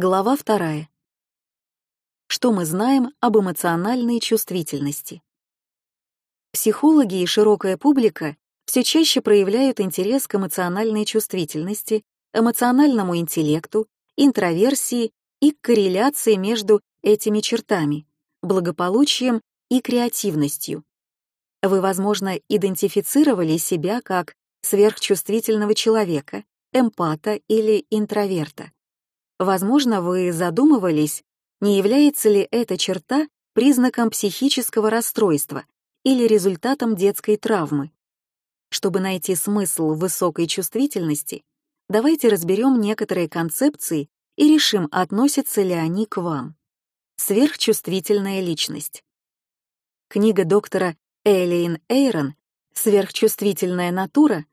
Глава вторая. Что мы знаем об эмоциональной чувствительности? Психологи и широкая публика все чаще проявляют интерес к эмоциональной чувствительности, эмоциональному интеллекту, интроверсии и к корреляции между этими чертами, благополучием и креативностью. Вы, возможно, идентифицировали себя как сверхчувствительного человека, эмпата или интроверта. Возможно, вы задумывались, не является ли эта черта признаком психического расстройства или результатом детской травмы. Чтобы найти смысл высокой чувствительности, давайте разберем некоторые концепции и решим, относятся ли они к вам. Сверхчувствительная личность. Книга доктора Элейн Эйрон «Сверхчувствительная натура»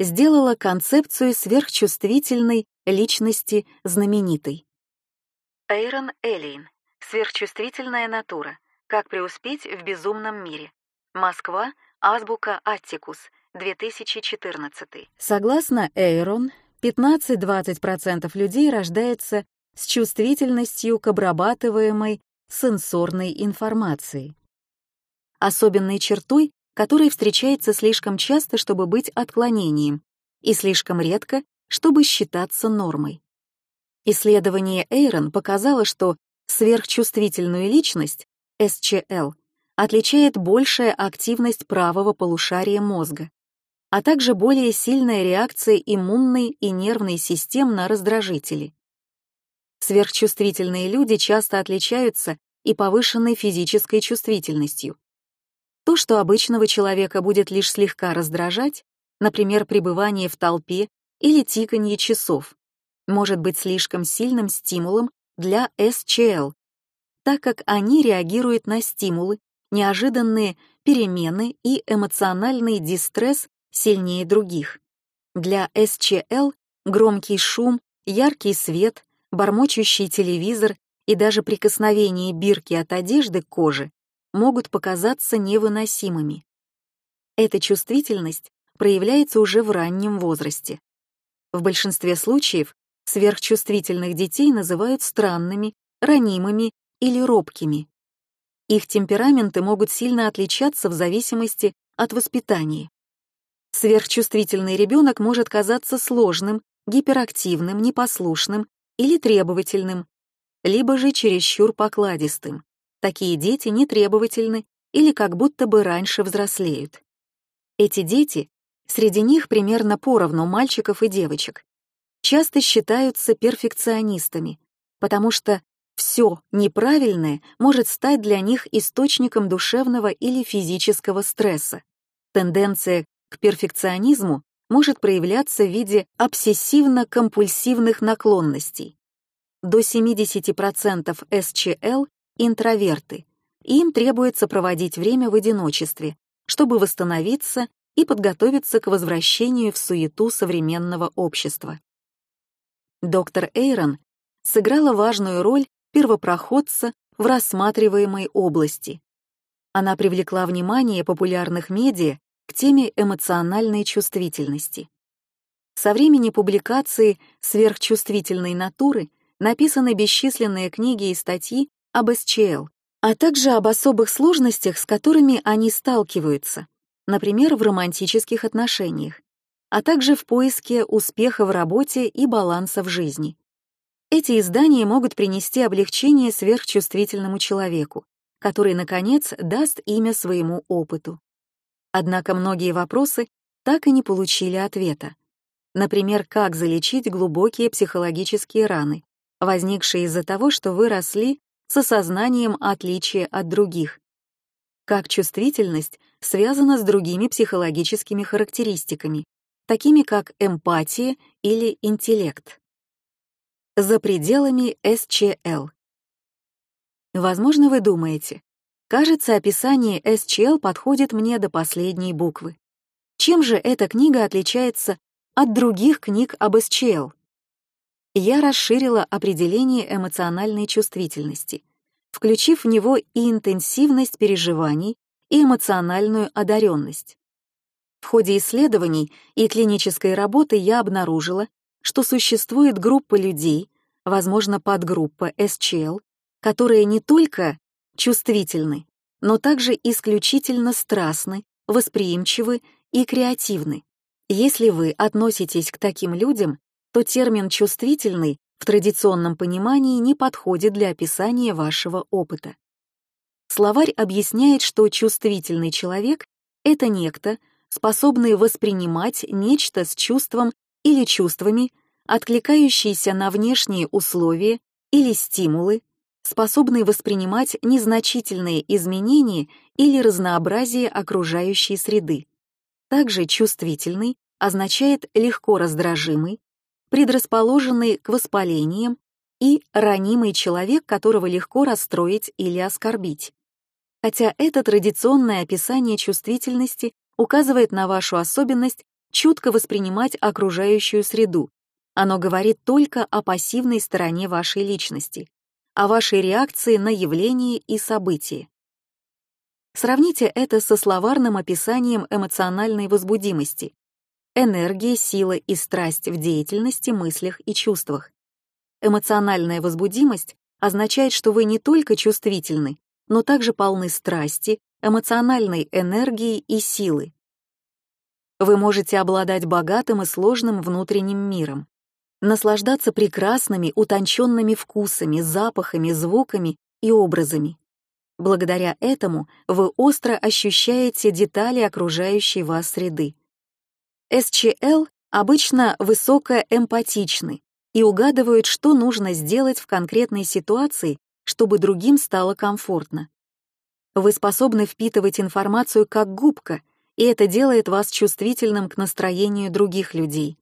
сделала концепцию сверхчувствительной личности знаменитой. Эйрон Элейн «Сверхчувствительная натура. Как преуспеть в безумном мире». Москва, Азбука Аттикус, 2014. Согласно Эйрон, 15-20% людей рождается с чувствительностью к обрабатываемой сенсорной информации. Особенной чертой, которая встречается слишком часто, чтобы быть отклонением, и слишком редко, чтобы считаться нормой. Исследование Эйрон показало, что сверхчувствительную личность, СЧЛ, отличает большая активность правого полушария мозга, а также более сильная реакция иммунной и нервной систем на раздражители. Сверхчувствительные люди часто отличаются и повышенной физической чувствительностью. То, что обычного человека будет лишь слегка раздражать, например, пребывание в толпе или тиканье часов, может быть слишком сильным стимулом для СЧЛ, так как они реагируют на стимулы, неожиданные перемены и эмоциональный дистресс сильнее других. Для СЧЛ громкий шум, яркий свет, бормочущий телевизор и даже прикосновение бирки от одежды к коже могут показаться невыносимыми. Эта чувствительность проявляется уже в раннем возрасте. В большинстве случаев сверхчувствительных детей называют странными, ранимыми или робкими. Их темпераменты могут сильно отличаться в зависимости от воспитания. Сверхчувствительный ребенок может казаться сложным, гиперактивным, непослушным или требовательным, либо же чересчур покладистым. Такие дети нетребовательны или как будто бы раньше взрослеют. Эти дети, среди них примерно поровну мальчиков и девочек, часто считаются перфекционистами, потому что все неправильное может стать для них источником душевного или физического стресса. Тенденция к перфекционизму может проявляться в виде обсессивно-компульсивных наклонностей. До 70% СЧЛ — интроверты, им требуется проводить время в одиночестве, чтобы восстановиться и подготовиться к возвращению в суету современного общества. Доктор Эйрон сыграла важную роль первопроходца в рассматриваемой области. Она привлекла внимание популярных медиа к теме эмоциональной чувствительности. Со времени публикации сверхчувствительной натуры написаны бесчисленные книги и статьи об СЧЛ, а также об особых сложностях, с которыми они сталкиваются, например, в романтических отношениях, а также в поиске успеха в работе и баланса в жизни. Эти издания могут принести облегчение сверхчувствительному человеку, который, наконец, даст имя своему опыту. Однако многие вопросы так и не получили ответа. Например, как залечить глубокие психологические раны, возникшие из-за того, что вы росли с осознанием отличия от других. Как чувствительность связана с другими психологическими характеристиками, такими как эмпатия или интеллект. За пределами СЧЛ. Возможно, вы думаете, Кажется, описание SQL подходит мне до последней буквы. Чем же эта книга отличается от других книг об SQL? Я расширила определение эмоциональной чувствительности, включив в него и интенсивность переживаний, и эмоциональную одаренность. В ходе исследований и клинической работы я обнаружила, что существует группа людей, возможно, подгруппа SCL, которые не только чувствительны, но также исключительно страстны, восприимчивы и креативны. Если вы относитесь к таким людям, то термин «чувствительный» в традиционном понимании не подходит для описания вашего опыта. Словарь объясняет, что чувствительный человек — это некто, способный воспринимать нечто с чувством или чувствами, откликающийся на внешние условия или стимулы, способный воспринимать незначительные изменения или разнообразие окружающей среды. Также чувствительный означает легко раздражимый, предрасположенный к воспалениям и ранимый человек, которого легко расстроить или оскорбить. Хотя это традиционное описание чувствительности указывает на вашу особенность чутко воспринимать окружающую среду, оно говорит только о пассивной стороне вашей личности, о вашей реакции на явления и события. Сравните это со словарным описанием эмоциональной возбудимости. Энергия, сила и страсть в деятельности, мыслях и чувствах. Эмоциональная возбудимость означает, что вы не только чувствительны, но также полны страсти, эмоциональной энергии и силы. Вы можете обладать богатым и сложным внутренним миром, наслаждаться прекрасными, утонченными вкусами, запахами, звуками и образами. Благодаря этому вы остро ощущаете детали окружающей вас среды. SCL обычно высокоэмпатичны и угадывают, что нужно сделать в конкретной ситуации, чтобы другим стало комфортно. Вы способны впитывать информацию как губка, и это делает вас чувствительным к настроению других людей.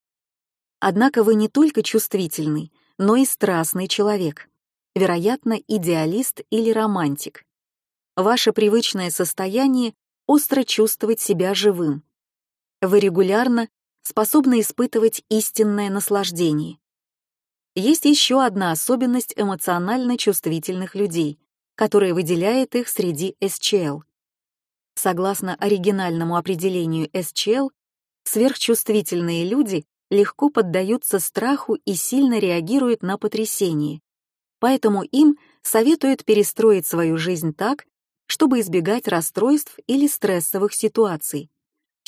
Однако вы не только чувствительный, но и страстный человек, вероятно, идеалист или романтик. Ваше привычное состояние — остро чувствовать себя живым. Вы регулярно способны испытывать истинное наслаждение. Есть еще одна особенность эмоционально чувствительных людей, которая выделяет их среди SCL. Согласно оригинальному определению SCL, сверхчувствительные люди легко поддаются страху и сильно реагируют на потрясение. Поэтому им советуют перестроить свою жизнь так, чтобы избегать расстройств или стрессовых ситуаций.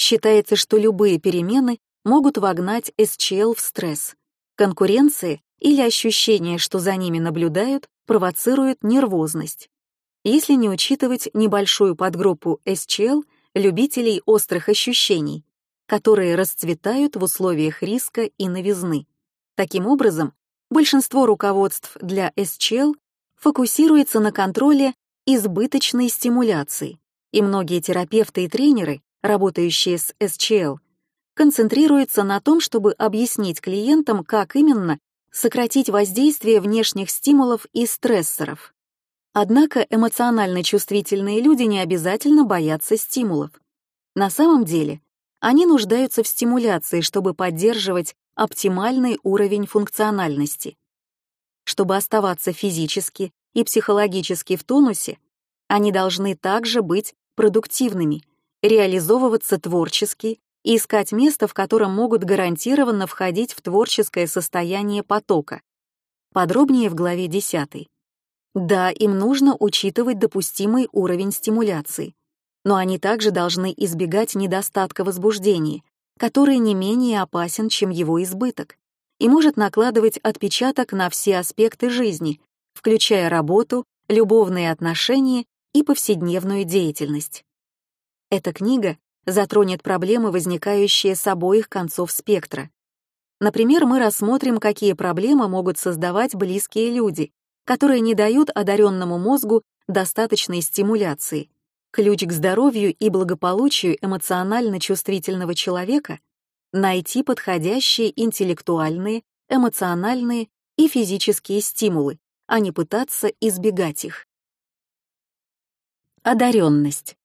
Считается, что любые перемены могут вогнать SCL в стресс. Конкуренция или ощущение, что за ними наблюдают, провоцирует нервозность. Если не учитывать небольшую подгруппу SCL, любителей острых ощущений, которые расцветают в условиях риска и новизны. Таким образом, большинство руководств для SCL фокусируется на контроле избыточной стимуляции, и многие терапевты и тренеры, работающие с SCL, концентрируются на том, чтобы объяснить клиентам, как именно сократить воздействие внешних стимулов и стрессоров. Однако эмоционально чувствительные люди не обязательно боятся стимулов. На самом деле, они нуждаются в стимуляции, чтобы поддерживать оптимальный уровень функциональности. Чтобы оставаться физически и психологически в тонусе, они должны также быть продуктивными, реализовываться творчески и искать место, в котором могут гарантированно входить в творческое состояние потока. Подробнее в главе 10. Да, им нужно учитывать допустимый уровень стимуляции, но они также должны избегать недостатка возбуждения, который не менее опасен, чем его избыток, и может накладывать отпечаток на все аспекты жизни, включая работу, любовные отношения и повседневную деятельность. Эта книга затронет проблемы, возникающие с обоих концов спектра. Например, мы рассмотрим, какие проблемы могут создавать близкие люди, которые не дают одаренному мозгу достаточной стимуляции. Ключ к здоровью и благополучию эмоционально чувствительного человека — найти подходящие интеллектуальные, эмоциональные и физические стимулы, а не пытаться избегать их. Одаренность.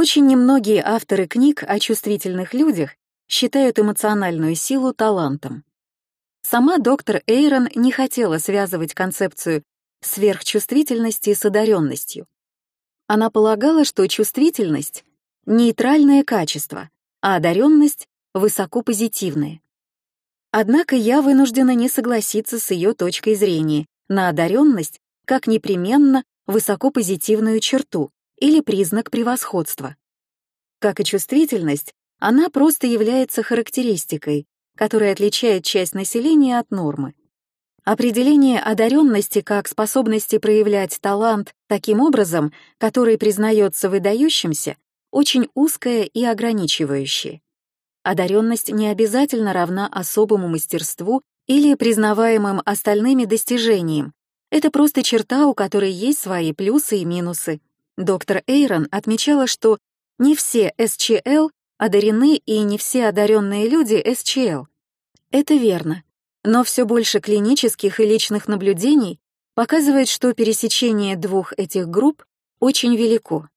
Очень немногие авторы книг о чувствительных людях считают эмоциональную силу талантом. Сама доктор Эйрон не хотела связывать концепцию сверхчувствительности с одаренностью. Она полагала, что чувствительность — нейтральное качество, а одаренность — высокопозитивное. Однако я вынуждена не согласиться с ее точкой зрения на одаренность как непременно высокопозитивную черту или признак превосходства. Как и чувствительность, она просто является характеристикой, которая отличает часть населения от нормы. Определение одаренности как способности проявлять талант таким образом, который признается выдающимся, очень узкое и ограничивающее. Одаренность не обязательно равна особому мастерству или признаваемым остальными достижениям. Это просто черта, у которой есть свои плюсы и минусы. Доктор Эйрон отмечала, что не все СЧЛ одарены и не все одаренные люди СЧЛ. Это верно. Но все больше клинических и личных наблюдений показывает, что пересечение двух этих групп очень велико.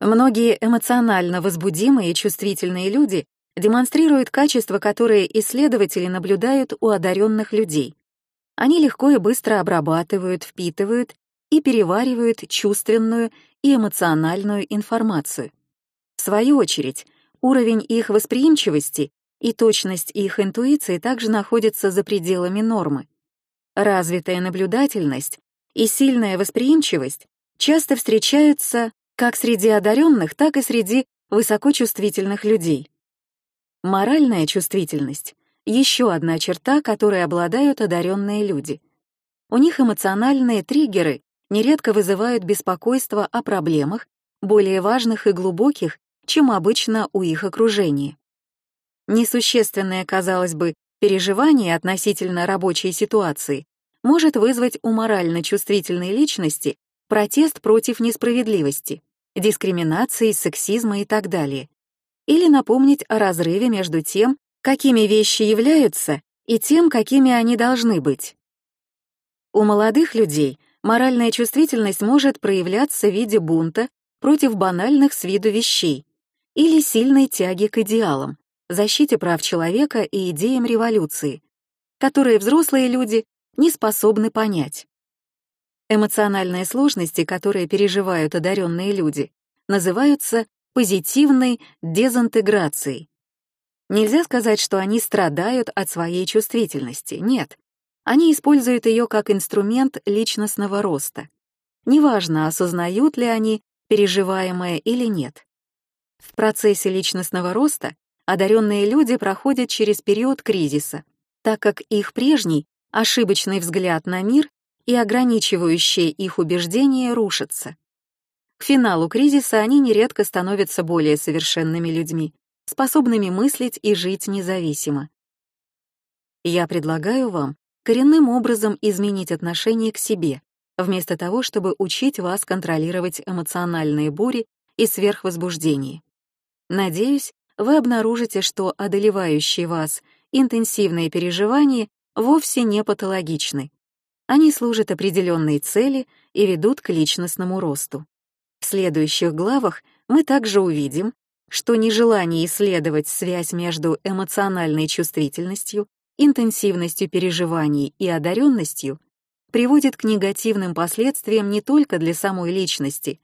Многие эмоционально возбудимые и чувствительные люди демонстрируют качества, которые исследователи наблюдают у одаренных людей. Они легко и быстро обрабатывают, впитывают и переваривают чувственную и эмоциональную информацию. В свою очередь, уровень их восприимчивости и точность их интуиции также находятся за пределами нормы. Развитая наблюдательность и сильная восприимчивость часто встречаются как среди одаренных, так и среди высокочувствительных людей. Моральная чувствительность — еще одна черта, которой обладают одаренные люди. У них эмоциональные триггеры нередко вызывают беспокойство о проблемах, более важных и глубоких, чем обычно у их окружения. Несущественное, казалось бы, переживание относительно рабочей ситуации может вызвать у морально чувствительной личности протест против несправедливости дискриминации, сексизма и так далее. Или напомнить о разрыве между тем, какими вещи являются, и тем, какими они должны быть. У молодых людей моральная чувствительность может проявляться в виде бунта против банальных с виду вещей или сильной тяги к идеалам, защите прав человека и идеям революции, которые взрослые люди не способны понять. Эмоциональные сложности, которые переживают одаренные люди, называются позитивной дезинтеграцией. Нельзя сказать, что они страдают от своей чувствительности, нет. Они используют ее как инструмент личностного роста. Неважно, осознают ли они переживаемое или нет. В процессе личностного роста одаренные люди проходят через период кризиса, так как их прежний, ошибочный взгляд на мир и ограничивающие их убеждения рушатся. К финалу кризиса они нередко становятся более совершенными людьми, способными мыслить и жить независимо. Я предлагаю вам коренным образом изменить отношение к себе, вместо того, чтобы учить вас контролировать эмоциональные бури и сверхвозбуждение. Надеюсь, вы обнаружите, что одолевающие вас интенсивные переживания вовсе не патологичны, они служат определенной цели и ведут к личностному росту. В следующих главах мы также увидим, что нежелание исследовать связь между эмоциональной чувствительностью, интенсивностью переживаний и одаренностью приводит к негативным последствиям не только для самой личности,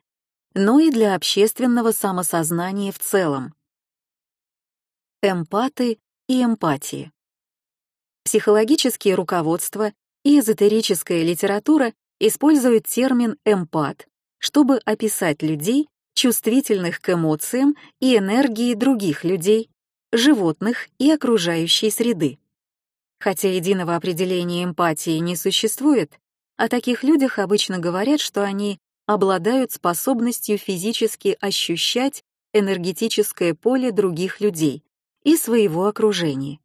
но и для общественного самосознания в целом. Эмпаты и эмпатии. Психологические руководства и эзотерическая литература используют термин «эмпат», чтобы описать людей, чувствительных к эмоциям и энергии других людей, животных и окружающей среды. Хотя единого определения эмпатии не существует, о таких людях обычно говорят, что они обладают способностью физически ощущать энергетическое поле других людей и своего окружения.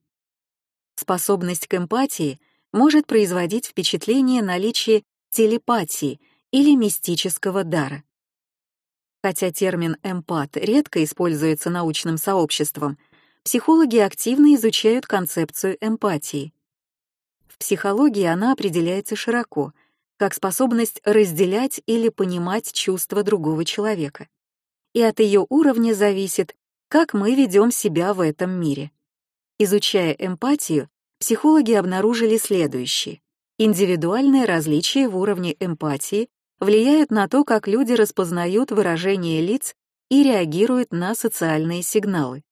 Способность к эмпатии — может производить впечатление наличия телепатии или мистического дара. Хотя термин «эмпат» редко используется научным сообществом, психологи активно изучают концепцию эмпатии. В психологии она определяется широко, как способность разделять или понимать чувства другого человека. И от ее уровня зависит, как мы ведем себя в этом мире. Изучая эмпатию, психологи обнаружили следующее. Индивидуальные различия в уровне эмпатии влияют на то, как люди распознают выражение лиц и реагируют на социальные сигналы.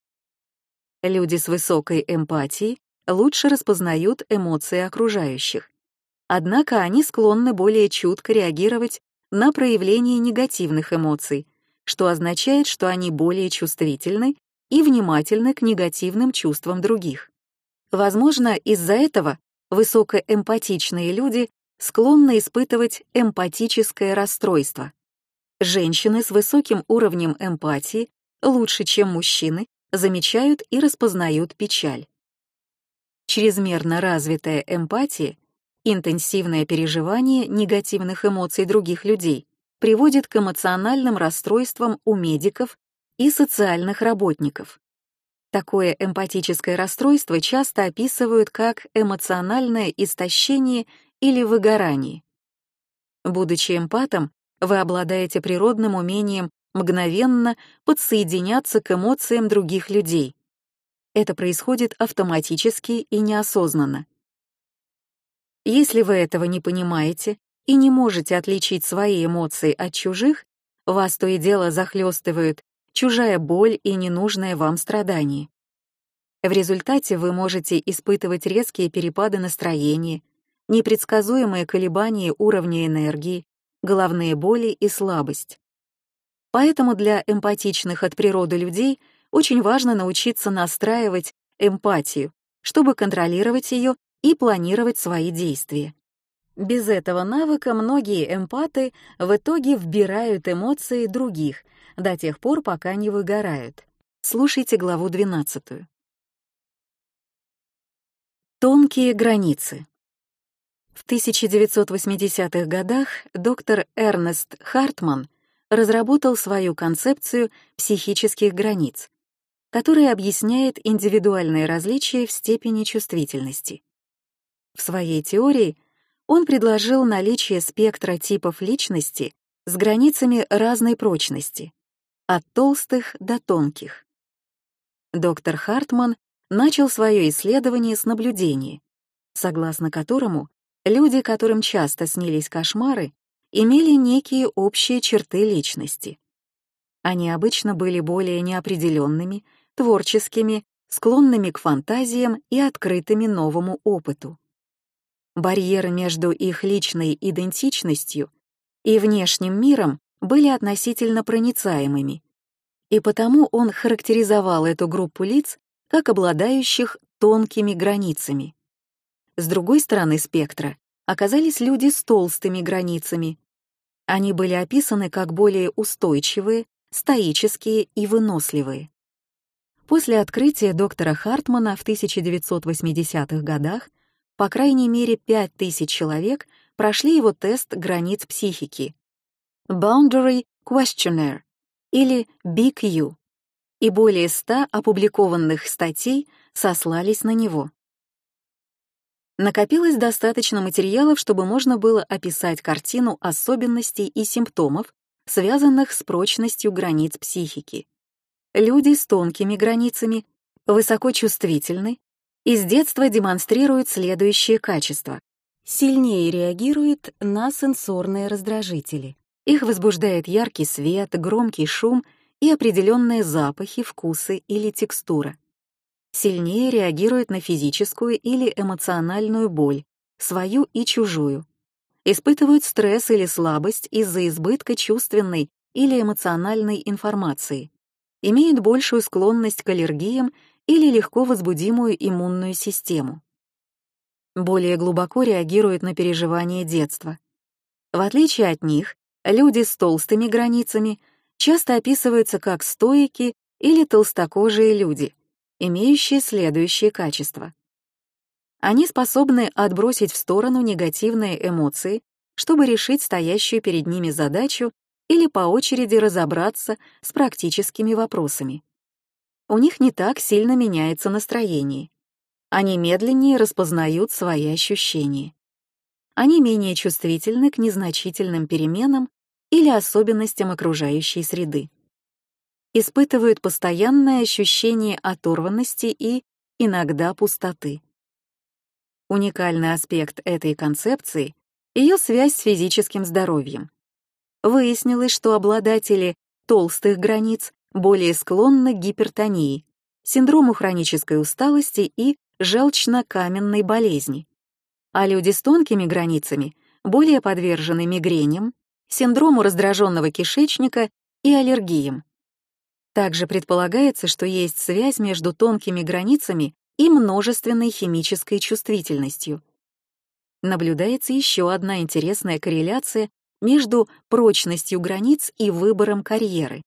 Люди с высокой эмпатией лучше распознают эмоции окружающих. Однако они склонны более чутко реагировать на проявление негативных эмоций, что означает, что они более чувствительны и внимательны к негативным чувствам других. Возможно, из-за этого высокоэмпатичные люди склонны испытывать эмпатическое расстройство. Женщины с высоким уровнем эмпатии лучше, чем мужчины, замечают и распознают печаль. Чрезмерно развитая эмпатия, интенсивное переживание негативных эмоций других людей приводит к эмоциональным расстройствам у медиков и социальных работников. Такое эмпатическое расстройство часто описывают как эмоциональное истощение или выгорание. Будучи эмпатом, вы обладаете природным умением мгновенно подсоединяться к эмоциям других людей. Это происходит автоматически и неосознанно. Если вы этого не понимаете и не можете отличить свои эмоции от чужих, вас то и дело захлестывают чужая боль и ненужное вам страдание. В результате вы можете испытывать резкие перепады настроения, непредсказуемые колебания уровня энергии, головные боли и слабость. Поэтому для эмпатичных от природы людей очень важно научиться настраивать эмпатию, чтобы контролировать ее и планировать свои действия. Без этого навыка многие эмпаты в итоге вбирают эмоции других до тех пор, пока не выгорают. Слушайте главу 12. Тонкие границы. В 1980-х годах доктор Эрнест Хартман разработал свою концепцию психических границ, которая объясняет индивидуальные различия в степени чувствительности. В своей теории он предложил наличие спектра типов личности с границами разной прочности, от толстых до тонких. Доктор Хартман начал свое исследование с наблюдения, согласно которому люди, которым часто снились кошмары, имели некие общие черты личности. Они обычно были более неопределенными, творческими, склонными к фантазиям и открытыми новому опыту. Барьеры между их личной идентичностью и внешним миром были относительно проницаемыми, и потому он характеризовал эту группу лиц как обладающих тонкими границами. С другой стороны спектра оказались люди с толстыми границами. Они были описаны как более устойчивые, стоические и выносливые. После открытия доктора Хартмана в 1980-х годах по крайней мере 5000 человек прошли его тест границ психики Boundary Questionnaire или BQ, и более 100 опубликованных статей сослались на него накопилось достаточно материалов, чтобы можно было описать картину особенностей и симптомов, связанных с прочностью границ психики. Люди с тонкими границами высоко чувствительны и с детства демонстрируют следующие качества. Сильнее реагируют на сенсорные раздражители. Их возбуждает яркий свет, громкий шум и определенные запахи, вкусы или текстура сильнее реагирует на физическую или эмоциональную боль, свою и чужую. Испытывают стресс или слабость из-за избытка чувственной или эмоциональной информации. Имеют большую склонность к аллергиям или легко возбудимую иммунную систему. Более глубоко реагируют на переживания детства. В отличие от них, люди с толстыми границами часто описываются как стоики или толстокожие люди — имеющие следующие качества. Они способны отбросить в сторону негативные эмоции, чтобы решить стоящую перед ними задачу или по очереди разобраться с практическими вопросами. У них не так сильно меняется настроение. Они медленнее распознают свои ощущения. Они менее чувствительны к незначительным переменам или особенностям окружающей среды испытывают постоянное ощущение оторванности и иногда пустоты. Уникальный аспект этой концепции — ее связь с физическим здоровьем. Выяснилось, что обладатели толстых границ более склонны к гипертонии, синдрому хронической усталости и желчно-каменной болезни, а люди с тонкими границами более подвержены мигреням, синдрому раздраженного кишечника и аллергиям. Также предполагается, что есть связь между тонкими границами и множественной химической чувствительностью. Наблюдается еще одна интересная корреляция между прочностью границ и выбором карьеры.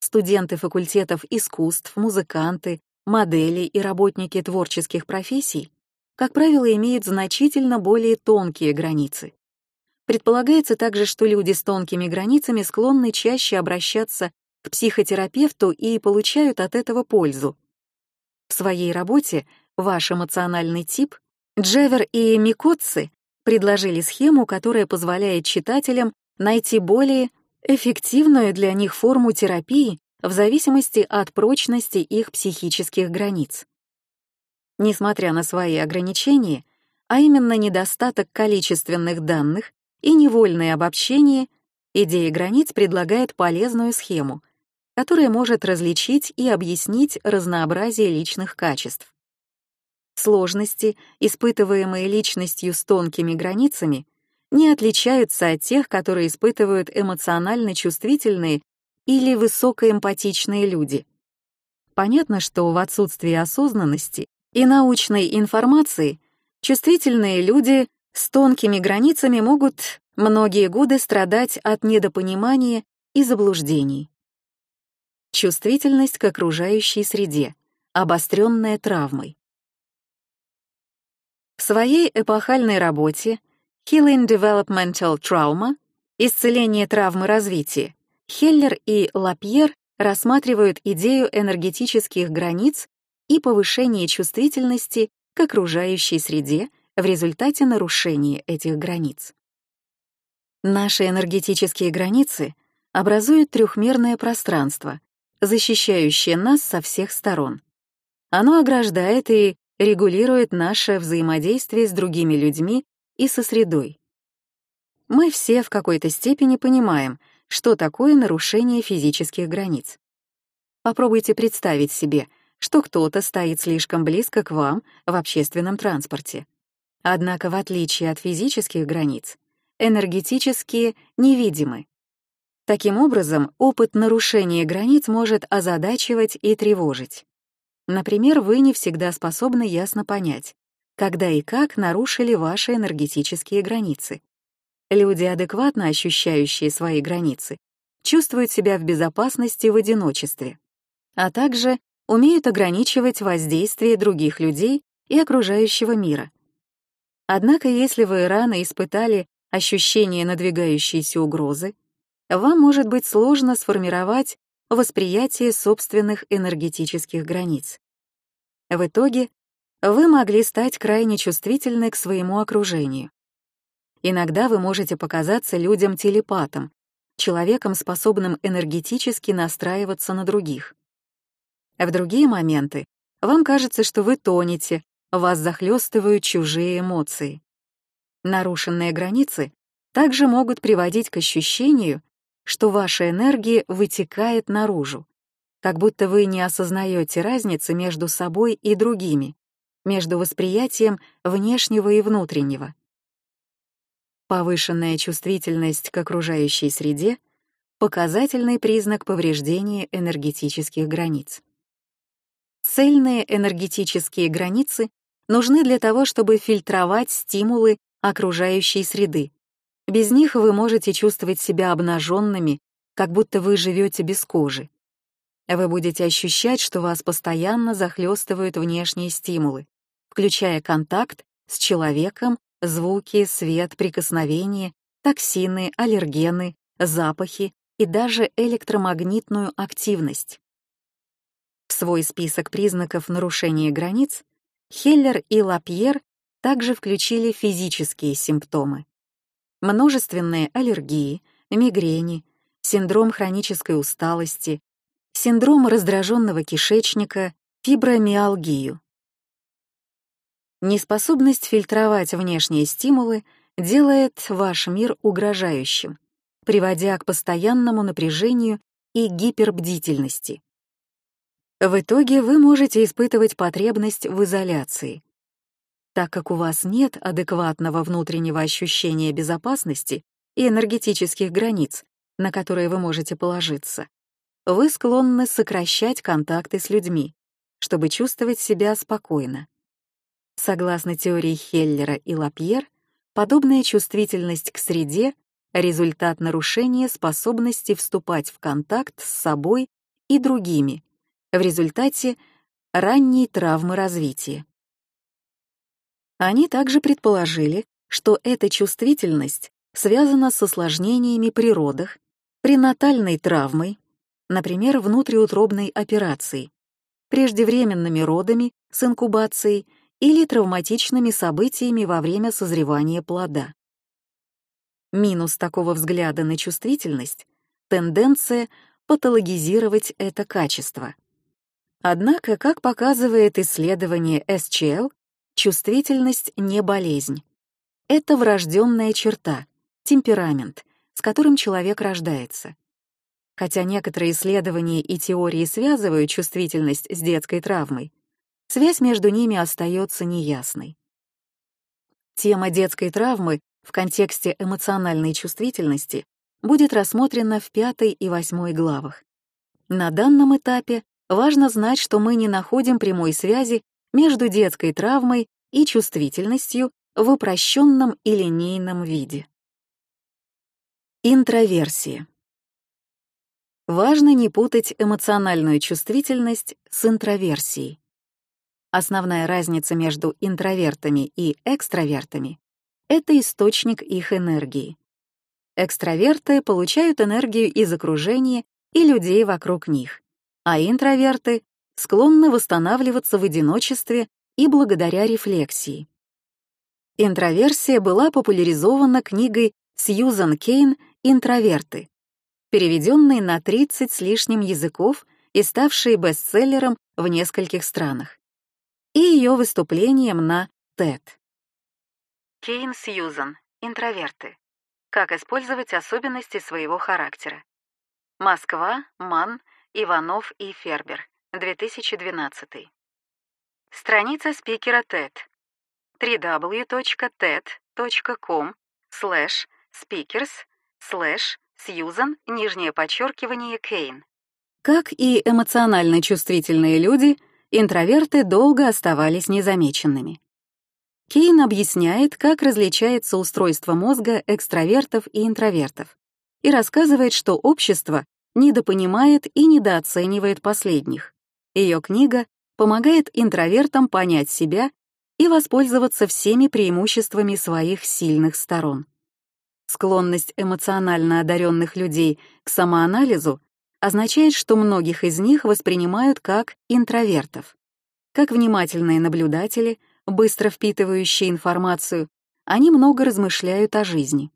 Студенты факультетов искусств, музыканты, модели и работники творческих профессий, как правило, имеют значительно более тонкие границы. Предполагается также, что люди с тонкими границами склонны чаще обращаться к психотерапевту и получают от этого пользу. В своей работе «Ваш эмоциональный тип» Джевер и Микоцци предложили схему, которая позволяет читателям найти более эффективную для них форму терапии в зависимости от прочности их психических границ. Несмотря на свои ограничения, а именно недостаток количественных данных и невольное обобщение, идея границ предлагает полезную схему, которая может различить и объяснить разнообразие личных качеств. Сложности, испытываемые личностью с тонкими границами, не отличаются от тех, которые испытывают эмоционально чувствительные или высокоэмпатичные люди. Понятно, что в отсутствии осознанности и научной информации чувствительные люди с тонкими границами могут многие годы страдать от недопонимания и заблуждений. Чувствительность к окружающей среде, обостренная травмой. В своей эпохальной работе Healing Developmental Trauma «Исцеление травмы развития» Хеллер и Лапьер рассматривают идею энергетических границ и повышения чувствительности к окружающей среде в результате нарушения этих границ. Наши энергетические границы образуют трехмерное пространство, защищающее нас со всех сторон. Оно ограждает и регулирует наше взаимодействие с другими людьми и со средой. Мы все в какой-то степени понимаем, что такое нарушение физических границ. Попробуйте представить себе, что кто-то стоит слишком близко к вам в общественном транспорте. Однако, в отличие от физических границ, энергетические невидимы. Таким образом, опыт нарушения границ может озадачивать и тревожить. Например, вы не всегда способны ясно понять, когда и как нарушили ваши энергетические границы. Люди, адекватно ощущающие свои границы, чувствуют себя в безопасности в одиночестве, а также умеют ограничивать воздействие других людей и окружающего мира. Однако, если вы рано испытали ощущение надвигающейся угрозы, вам может быть сложно сформировать восприятие собственных энергетических границ. В итоге вы могли стать крайне чувствительны к своему окружению. Иногда вы можете показаться людям телепатом, человеком, способным энергетически настраиваться на других. В другие моменты вам кажется, что вы тонете, вас захлестывают чужие эмоции. Нарушенные границы также могут приводить к ощущению, что ваша энергия вытекает наружу, как будто вы не осознаете разницы между собой и другими, между восприятием внешнего и внутреннего. Повышенная чувствительность к окружающей среде — показательный признак повреждения энергетических границ. Цельные энергетические границы нужны для того, чтобы фильтровать стимулы окружающей среды, без них вы можете чувствовать себя обнаженными, как будто вы живете без кожи. Вы будете ощущать, что вас постоянно захлестывают внешние стимулы, включая контакт с человеком, звуки, свет, прикосновения, токсины, аллергены, запахи и даже электромагнитную активность. В свой список признаков нарушения границ Хеллер и Лапьер также включили физические симптомы множественные аллергии, мигрени, синдром хронической усталости, синдром раздраженного кишечника, фибромиалгию. Неспособность фильтровать внешние стимулы делает ваш мир угрожающим, приводя к постоянному напряжению и гипербдительности. В итоге вы можете испытывать потребность в изоляции. Так как у вас нет адекватного внутреннего ощущения безопасности и энергетических границ, на которые вы можете положиться, вы склонны сокращать контакты с людьми, чтобы чувствовать себя спокойно. Согласно теории Хеллера и Лапьер, подобная чувствительность к среде — результат нарушения способности вступать в контакт с собой и другими в результате ранней травмы развития. Они также предположили, что эта чувствительность связана с осложнениями при родах, пренатальной травмой, например, внутриутробной операцией, преждевременными родами с инкубацией или травматичными событиями во время созревания плода. Минус такого взгляда на чувствительность — тенденция патологизировать это качество. Однако, как показывает исследование SCL, чувствительность не болезнь. Это врожденная черта, темперамент, с которым человек рождается. Хотя некоторые исследования и теории связывают чувствительность с детской травмой, связь между ними остается неясной. Тема детской травмы в контексте эмоциональной чувствительности будет рассмотрена в пятой и восьмой главах. На данном этапе важно знать, что мы не находим прямой связи между детской травмой и чувствительностью в упрощенном и линейном виде. Интроверсия. Важно не путать эмоциональную чувствительность с интроверсией. Основная разница между интровертами и экстравертами — это источник их энергии. Экстраверты получают энергию из окружения и людей вокруг них, а интроверты склонны восстанавливаться в одиночестве и благодаря рефлексии. Интроверсия была популяризована книгой Сьюзан Кейн «Интроверты», переведенный на 30 с лишним языков и ставший бестселлером в нескольких странах, и ее выступлением на TED. Кейн Сьюзан. Интроверты. Как использовать особенности своего характера. Москва, Ман, Иванов и Фербер. 2012. Страница спикера TED. www.ted.com slash speakers slash Сьюзан, нижнее подчеркивание, Кейн. Как и эмоционально чувствительные люди, интроверты долго оставались незамеченными. Кейн объясняет, как различается устройство мозга экстравертов и интровертов, и рассказывает, что общество недопонимает и недооценивает последних. Ее книга помогает интровертам понять себя и воспользоваться всеми преимуществами своих сильных сторон. Склонность эмоционально одаренных людей к самоанализу означает, что многих из них воспринимают как интровертов. Как внимательные наблюдатели, быстро впитывающие информацию, они много размышляют о жизни.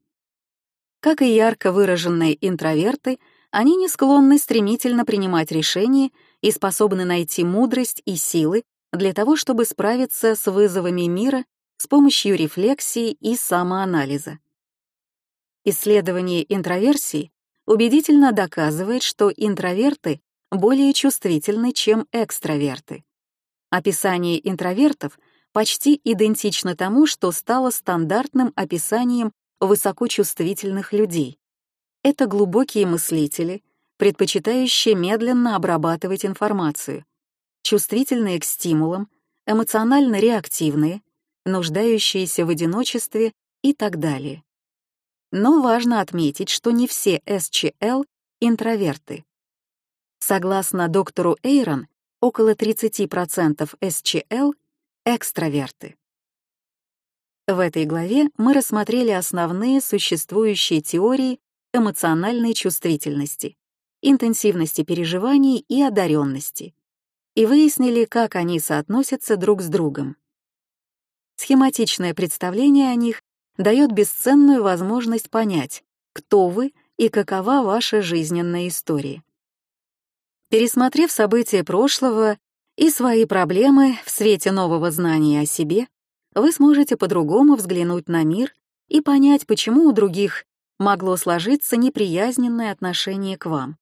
Как и ярко выраженные интроверты, они не склонны стремительно принимать решения и способны найти мудрость и силы для того, чтобы справиться с вызовами мира с помощью рефлексии и самоанализа. Исследование интроверсии убедительно доказывает, что интроверты более чувствительны, чем экстраверты. Описание интровертов почти идентично тому, что стало стандартным описанием высокочувствительных людей. Это глубокие мыслители, предпочитающие медленно обрабатывать информацию, чувствительные к стимулам, эмоционально реактивные, нуждающиеся в одиночестве и так далее. Но важно отметить, что не все СЧЛ — интроверты. Согласно доктору Эйрон, около 30% СЧЛ — экстраверты. В этой главе мы рассмотрели основные существующие теории эмоциональной чувствительности, интенсивности переживаний и одаренности, и выяснили, как они соотносятся друг с другом. Схематичное представление о них дает бесценную возможность понять, кто вы и какова ваша жизненная история. Пересмотрев события прошлого и свои проблемы в свете нового знания о себе, вы сможете по-другому взглянуть на мир и понять, почему у других могло сложиться неприязненное отношение к вам.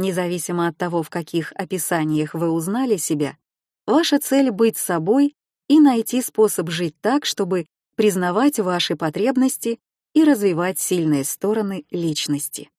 Независимо от того, в каких описаниях вы узнали себя, ваша цель — быть собой и найти способ жить так, чтобы признавать ваши потребности и развивать сильные стороны личности.